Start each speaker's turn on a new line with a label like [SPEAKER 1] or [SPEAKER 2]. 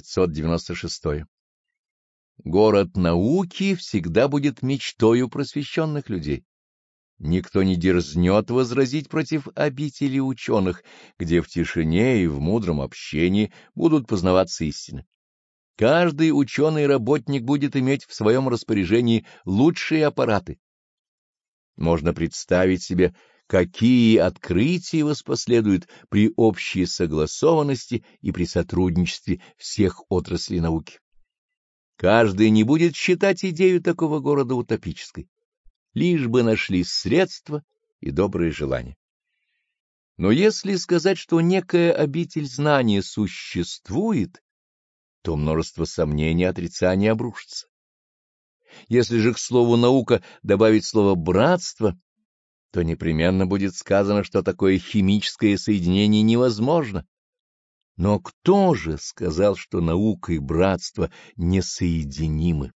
[SPEAKER 1] 596. Город науки всегда будет мечтою просвещенных людей. Никто не дерзнет возразить против обители ученых, где в тишине и в мудром общении будут познаваться истины. Каждый ученый работник будет иметь в своем распоряжении лучшие аппараты. Можно представить себе, какие открытия воспоследуют при общей согласованности и при сотрудничестве всех отраслей науки. Каждый не будет считать идею такого города утопической, лишь бы нашли средства и добрые желания. Но если сказать, что некая обитель знания существует, то множество сомнений и отрицаний обрушится. Если же к слову «наука» добавить слово «братство», то непременно будет сказано, что такое химическое соединение невозможно. Но кто же сказал, что наука и братство несоединимы?